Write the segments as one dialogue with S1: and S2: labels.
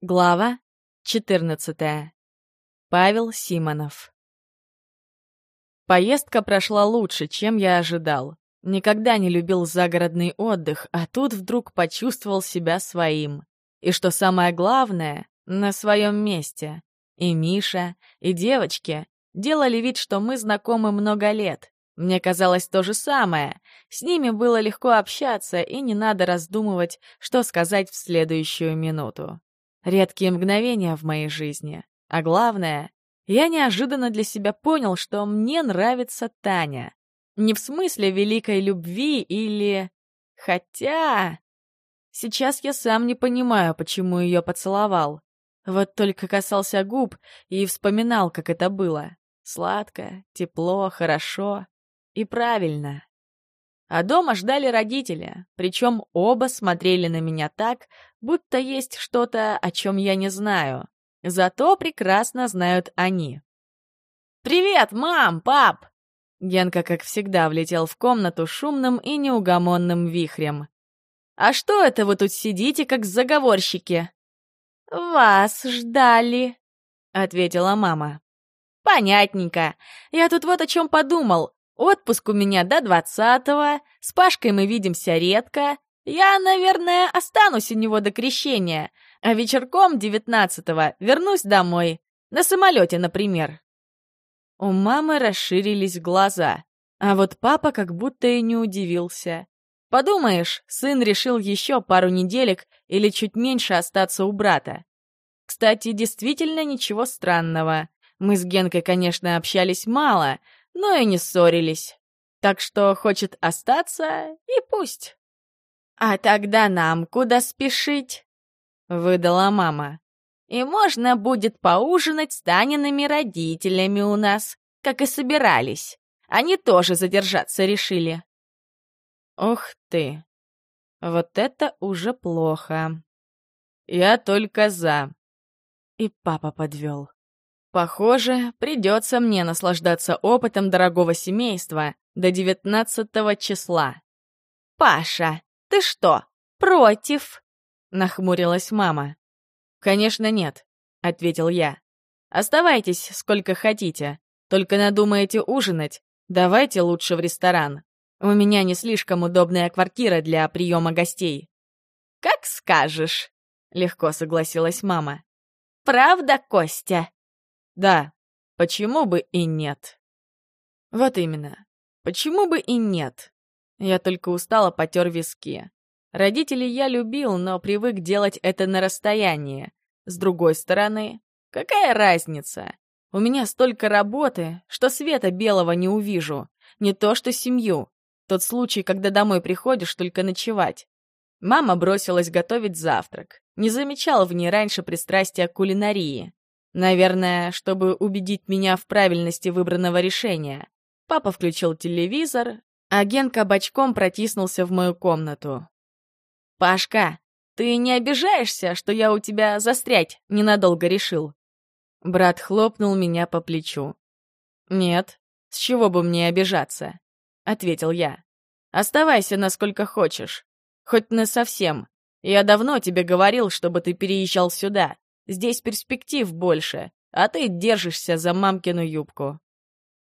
S1: Глава 14. Павел Симонов. Поездка прошла лучше, чем я ожидал. Никогда не любил загородный отдых, а тут вдруг почувствовал себя своим. И что самое главное, на своем месте. И Миша, и девочки делали вид, что мы знакомы много лет. Мне казалось то же самое. С ними было легко общаться, и не надо раздумывать, что сказать в следующую минуту. Редкие мгновения в моей жизни. А главное, я неожиданно для себя понял, что мне нравится Таня. Не в смысле великой любви или... Хотя... Сейчас я сам не понимаю, почему ее поцеловал. Вот только касался губ и вспоминал, как это было. Сладко, тепло, хорошо и правильно. А дома ждали родители, причем оба смотрели на меня так, будто есть что-то, о чем я не знаю. Зато прекрасно знают они. «Привет, мам, пап!» Генка, как всегда, влетел в комнату шумным и неугомонным вихрем. «А что это вы тут сидите, как заговорщики?» «Вас ждали», — ответила мама. «Понятненько. Я тут вот о чем подумал. Отпуск у меня до двадцатого, с Пашкой мы видимся редко. Я, наверное, останусь у него до крещения, а вечерком девятнадцатого вернусь домой. На самолете, например. У мамы расширились глаза, а вот папа как будто и не удивился. Подумаешь, сын решил еще пару неделек или чуть меньше остаться у брата. Кстати, действительно ничего странного. Мы с Генкой, конечно, общались мало, но и не ссорились. Так что хочет остаться, и пусть. «А тогда нам куда спешить?» — выдала мама. «И можно будет поужинать с Таниными родителями у нас, как и собирались. Они тоже задержаться решили». «Ух ты! Вот это уже плохо. Я только за». И папа подвел. Похоже, придется мне наслаждаться опытом дорогого семейства до девятнадцатого числа. «Паша, ты что, против?» — нахмурилась мама. «Конечно нет», — ответил я. «Оставайтесь сколько хотите. Только надумаете ужинать, давайте лучше в ресторан. У меня не слишком удобная квартира для приема гостей». «Как скажешь», — легко согласилась мама. «Правда, Костя?» Да, почему бы и нет? Вот именно. Почему бы и нет? Я только устало потер виски. Родителей я любил, но привык делать это на расстоянии. С другой стороны, какая разница? У меня столько работы, что света белого не увижу. Не то что семью. Тот случай, когда домой приходишь только ночевать. Мама бросилась готовить завтрак. Не замечала в ней раньше пристрастия к кулинарии. Наверное, чтобы убедить меня в правильности выбранного решения. Папа включил телевизор, а Генка бочком протиснулся в мою комнату. «Пашка, ты не обижаешься, что я у тебя застрять ненадолго решил?» Брат хлопнул меня по плечу. «Нет, с чего бы мне обижаться?» — ответил я. «Оставайся насколько хочешь. Хоть на совсем. Я давно тебе говорил, чтобы ты переезжал сюда. Здесь перспектив больше, а ты держишься за мамкину юбку».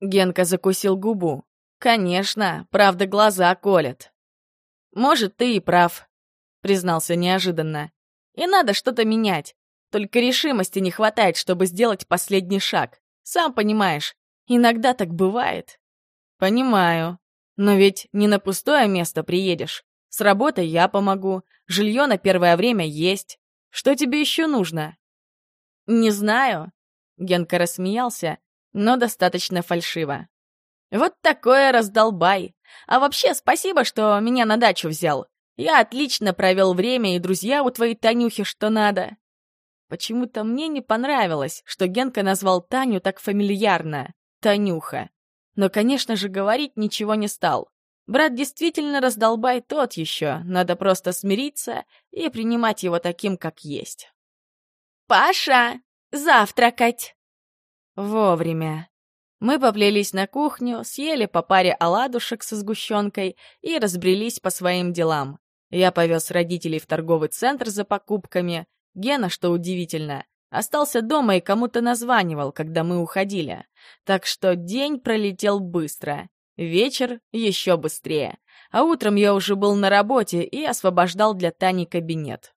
S1: Генка закусил губу. «Конечно, правда глаза колят». «Может, ты и прав», — признался неожиданно. «И надо что-то менять. Только решимости не хватает, чтобы сделать последний шаг. Сам понимаешь, иногда так бывает». «Понимаю. Но ведь не на пустое место приедешь. С работой я помогу, жилье на первое время есть. Что тебе еще нужно?» «Не знаю», — Генка рассмеялся, но достаточно фальшиво. «Вот такое раздолбай. А вообще, спасибо, что меня на дачу взял. Я отлично провел время, и друзья у твоей Танюхи что надо». Почему-то мне не понравилось, что Генка назвал Таню так фамильярно — Танюха. Но, конечно же, говорить ничего не стал. Брат действительно раздолбай тот еще, надо просто смириться и принимать его таким, как есть. «Паша, завтракать!» Вовремя. Мы поплелись на кухню, съели по паре оладушек со сгущенкой и разбрелись по своим делам. Я повез родителей в торговый центр за покупками, Гена, что удивительно, остался дома и кому-то названивал, когда мы уходили. Так что день пролетел быстро, вечер еще быстрее. А утром я уже был на работе и освобождал для Тани кабинет.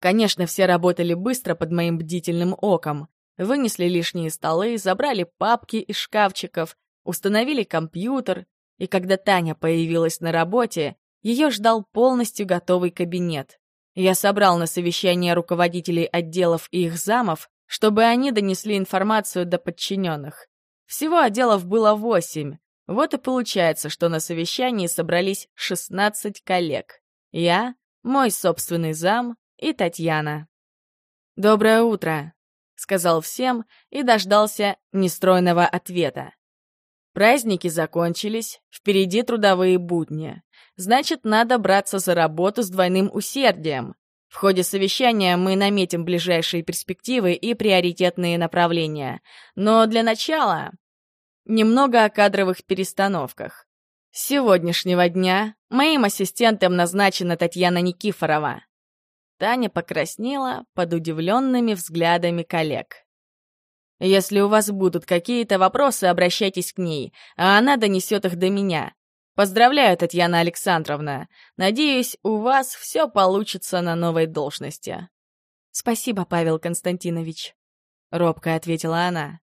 S1: Конечно, все работали быстро под моим бдительным оком. Вынесли лишние столы, забрали папки из шкафчиков, установили компьютер, и когда Таня появилась на работе, ее ждал полностью готовый кабинет. Я собрал на совещание руководителей отделов и их замов, чтобы они донесли информацию до подчиненных. Всего отделов было восемь. Вот и получается, что на совещании собрались 16 коллег. Я, мой собственный зам и Татьяна. «Доброе утро», — сказал всем и дождался нестройного ответа. Праздники закончились, впереди трудовые будни. Значит, надо браться за работу с двойным усердием. В ходе совещания мы наметим ближайшие перспективы и приоритетные направления. Но для начала немного о кадровых перестановках. С сегодняшнего дня моим ассистентом назначена Татьяна Никифорова. Таня покраснела под удивленными взглядами коллег. Если у вас будут какие-то вопросы, обращайтесь к ней, а она донесет их до меня. Поздравляю, Татьяна Александровна. Надеюсь, у вас все получится на новой должности. Спасибо, Павел Константинович, робко ответила она.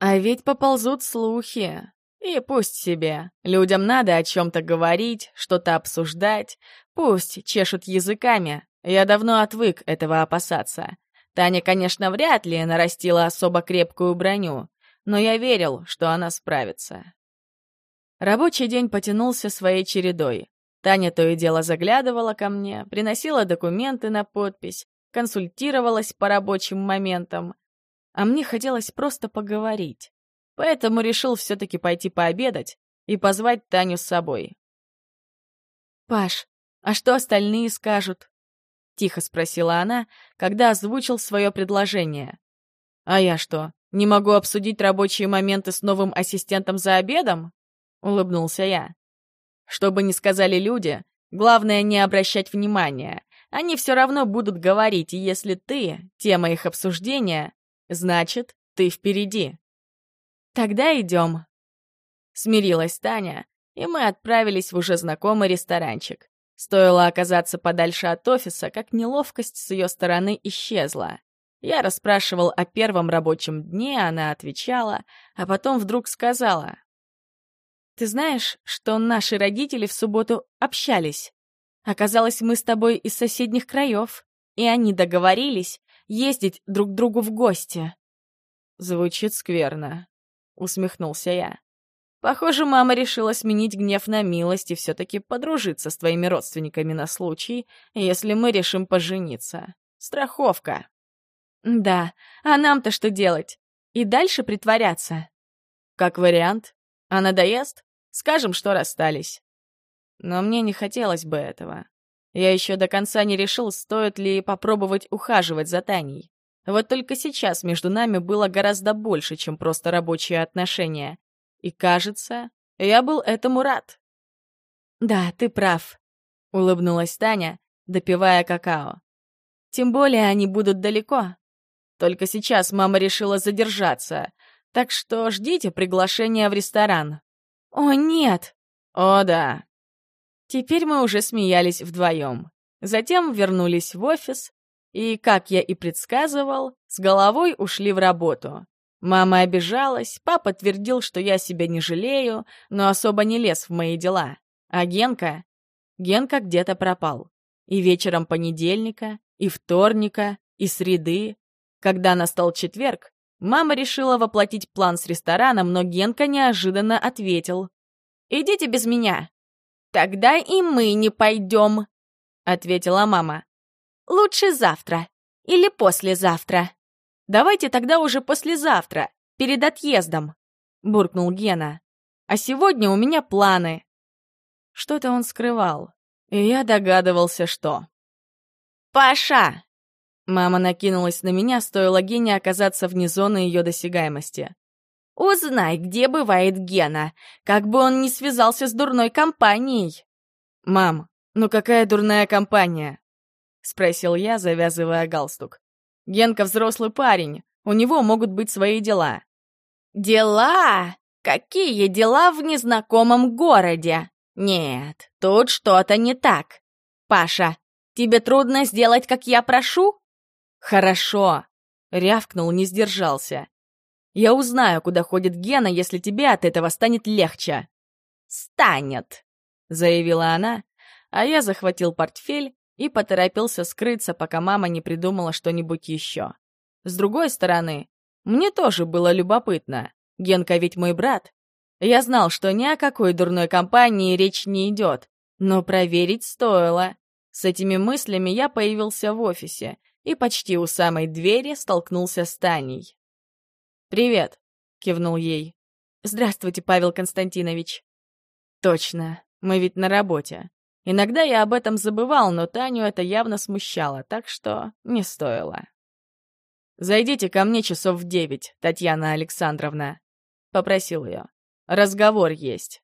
S1: А ведь поползут слухи. И пусть себе. Людям надо о чем-то говорить, что-то обсуждать. Пусть чешут языками. Я давно отвык этого опасаться. Таня, конечно, вряд ли нарастила особо крепкую броню, но я верил, что она справится. Рабочий день потянулся своей чередой. Таня то и дело заглядывала ко мне, приносила документы на подпись, консультировалась по рабочим моментам. А мне хотелось просто поговорить. Поэтому решил все-таки пойти пообедать и позвать Таню с собой. «Паш, а что остальные скажут?» Тихо спросила она, когда озвучил свое предложение. «А я что, не могу обсудить рабочие моменты с новым ассистентом за обедом?» — улыбнулся я. «Что бы ни сказали люди, главное не обращать внимания. Они все равно будут говорить, и если ты — тема их обсуждения, значит, ты впереди». «Тогда идем», — смирилась Таня, и мы отправились в уже знакомый ресторанчик. Стоило оказаться подальше от офиса, как неловкость с ее стороны исчезла. Я расспрашивал о первом рабочем дне, она отвечала, а потом вдруг сказала. «Ты знаешь, что наши родители в субботу общались? Оказалось, мы с тобой из соседних краев, и они договорились ездить друг к другу в гости». «Звучит скверно», — усмехнулся я. Похоже, мама решила сменить гнев на милость и все-таки подружиться с твоими родственниками на случай, если мы решим пожениться. Страховка. Да, а нам-то что делать? И дальше притворяться? Как вариант. А надоест? Скажем, что расстались. Но мне не хотелось бы этого. Я еще до конца не решил, стоит ли попробовать ухаживать за Таней. Вот только сейчас между нами было гораздо больше, чем просто рабочие отношения. И, кажется, я был этому рад. «Да, ты прав», — улыбнулась Таня, допивая какао. «Тем более они будут далеко. Только сейчас мама решила задержаться, так что ждите приглашения в ресторан». «О, нет!» «О, да!» Теперь мы уже смеялись вдвоем. Затем вернулись в офис и, как я и предсказывал, с головой ушли в работу. Мама обижалась, папа твердил, что я себя не жалею, но особо не лез в мои дела. А Генка? Генка где-то пропал. И вечером понедельника, и вторника, и среды. Когда настал четверг, мама решила воплотить план с рестораном, но Генка неожиданно ответил. «Идите без меня». «Тогда и мы не пойдем», — ответила мама. «Лучше завтра или послезавтра». Давайте тогда уже послезавтра, перед отъездом», — буркнул Гена. «А сегодня у меня планы». Что-то он скрывал, и я догадывался, что. «Паша!» Мама накинулась на меня, стоило Гене оказаться вне зоны ее досягаемости. «Узнай, где бывает Гена, как бы он не связался с дурной компанией». «Мам, ну какая дурная компания?» — спросил я, завязывая галстук. «Генка взрослый парень, у него могут быть свои дела». «Дела? Какие дела в незнакомом городе? Нет, тут что-то не так. Паша, тебе трудно сделать, как я прошу?» «Хорошо», — рявкнул, не сдержался. «Я узнаю, куда ходит Гена, если тебе от этого станет легче». «Станет», — заявила она, а я захватил портфель и поторопился скрыться, пока мама не придумала что-нибудь еще. С другой стороны, мне тоже было любопытно. Генка ведь мой брат. Я знал, что ни о какой дурной компании речь не идет, но проверить стоило. С этими мыслями я появился в офисе и почти у самой двери столкнулся с Таней. «Привет», — кивнул ей. «Здравствуйте, Павел Константинович». «Точно, мы ведь на работе. Иногда я об этом забывал, но Таню это явно смущало, так что не стоило. «Зайдите ко мне часов в девять, Татьяна Александровна», — попросил ее. «Разговор есть».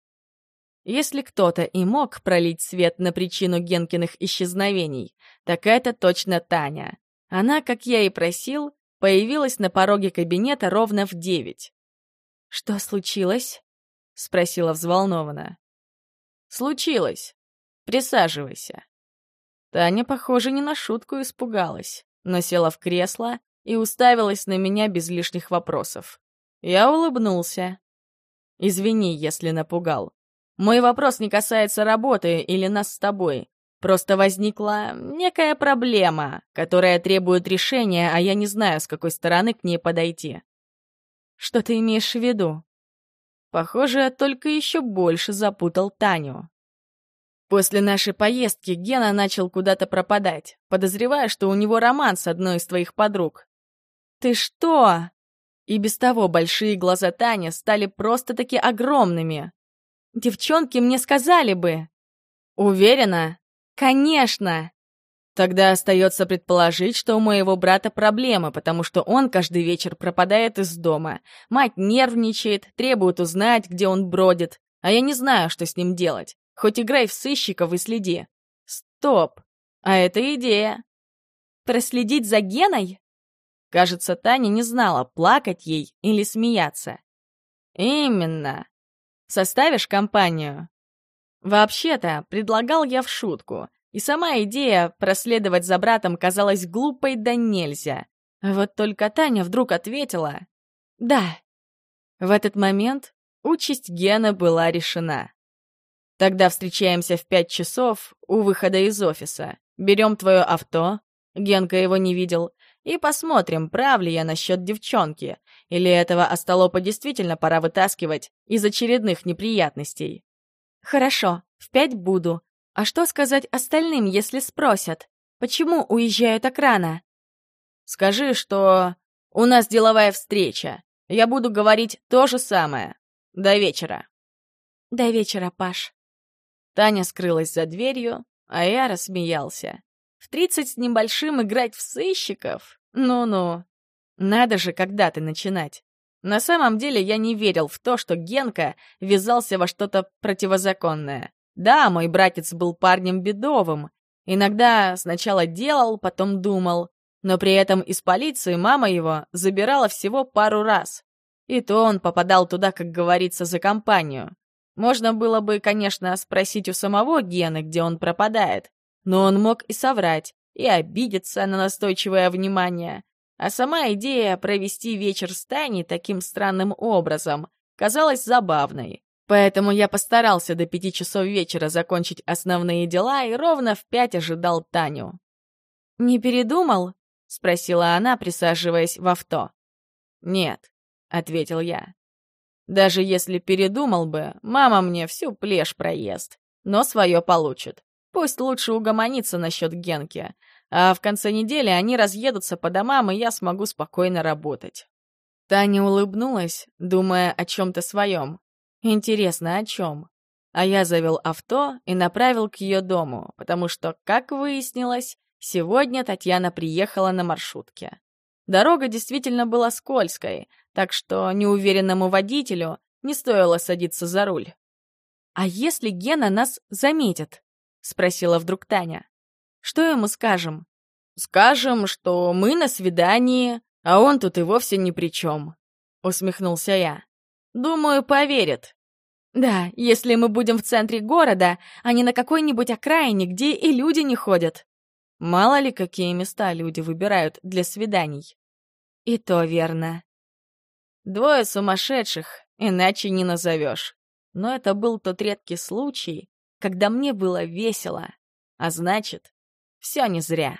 S1: Если кто-то и мог пролить свет на причину Генкиных исчезновений, так это точно Таня. Она, как я и просил, появилась на пороге кабинета ровно в девять. «Что случилось?» — спросила взволнованно. «Случилось. Присаживайся». Таня, похоже, не на шутку испугалась, но села в кресло и уставилась на меня без лишних вопросов. Я улыбнулся. «Извини, если напугал. Мой вопрос не касается работы или нас с тобой. Просто возникла некая проблема, которая требует решения, а я не знаю, с какой стороны к ней подойти». «Что ты имеешь в виду?» Похоже, я только еще больше запутал Таню. После нашей поездки Гена начал куда-то пропадать, подозревая, что у него роман с одной из твоих подруг. «Ты что?» И без того большие глаза Тани стали просто-таки огромными. «Девчонки мне сказали бы!» «Уверена?» «Конечно!» Тогда остается предположить, что у моего брата проблемы, потому что он каждый вечер пропадает из дома. Мать нервничает, требует узнать, где он бродит, а я не знаю, что с ним делать. Хоть играй в сыщиков и следи. Стоп! А это идея. Проследить за Геной? Кажется, Таня не знала, плакать ей или смеяться. Именно. Составишь компанию? Вообще-то, предлагал я в шутку, и сама идея проследовать за братом казалась глупой да нельзя. Вот только Таня вдруг ответила «Да». В этот момент участь Гена была решена. Тогда встречаемся в пять часов у выхода из офиса. Берем твое авто, Генка его не видел, и посмотрим, прав ли я насчет девчонки, или этого остолопа действительно пора вытаскивать из очередных неприятностей. Хорошо, в пять буду. А что сказать остальным, если спросят? Почему уезжаю так рано? Скажи, что у нас деловая встреча. Я буду говорить то же самое. До вечера. До вечера, Паш. Таня скрылась за дверью, а я рассмеялся. В тридцать с небольшим играть в сыщиков? Ну-ну. Надо же когда-то начинать. На самом деле я не верил в то, что Генка ввязался во что-то противозаконное. Да, мой братец был парнем бедовым. Иногда сначала делал, потом думал. Но при этом из полиции мама его забирала всего пару раз. И то он попадал туда, как говорится, за компанию. Можно было бы, конечно, спросить у самого Гены, где он пропадает, но он мог и соврать, и обидеться на настойчивое внимание. А сама идея провести вечер с Таней таким странным образом казалась забавной. Поэтому я постарался до пяти часов вечера закончить основные дела и ровно в пять ожидал Таню. «Не передумал?» — спросила она, присаживаясь в авто. «Нет», — ответил я. Даже если передумал бы, мама мне всю плешь проест, но свое получит. Пусть лучше угомонится насчет Генки, а в конце недели они разъедутся по домам, и я смогу спокойно работать. Таня улыбнулась, думая о чем-то своем. Интересно, о чем? А я завел авто и направил к ее дому, потому что, как выяснилось, сегодня Татьяна приехала на маршрутке. Дорога действительно была скользкой, так что неуверенному водителю не стоило садиться за руль. «А если Гена нас заметит?» — спросила вдруг Таня. Что ему скажем? Скажем, что мы на свидании, а он тут и вовсе ни при чем. Усмехнулся я. Думаю, поверит. Да, если мы будем в центре города, а не на какой-нибудь окраине, где и люди не ходят. Мало ли, какие места люди выбирают для свиданий. И то верно. Двое сумасшедших, иначе не назовешь. Но это был тот редкий случай, когда мне было весело. А значит, все не зря.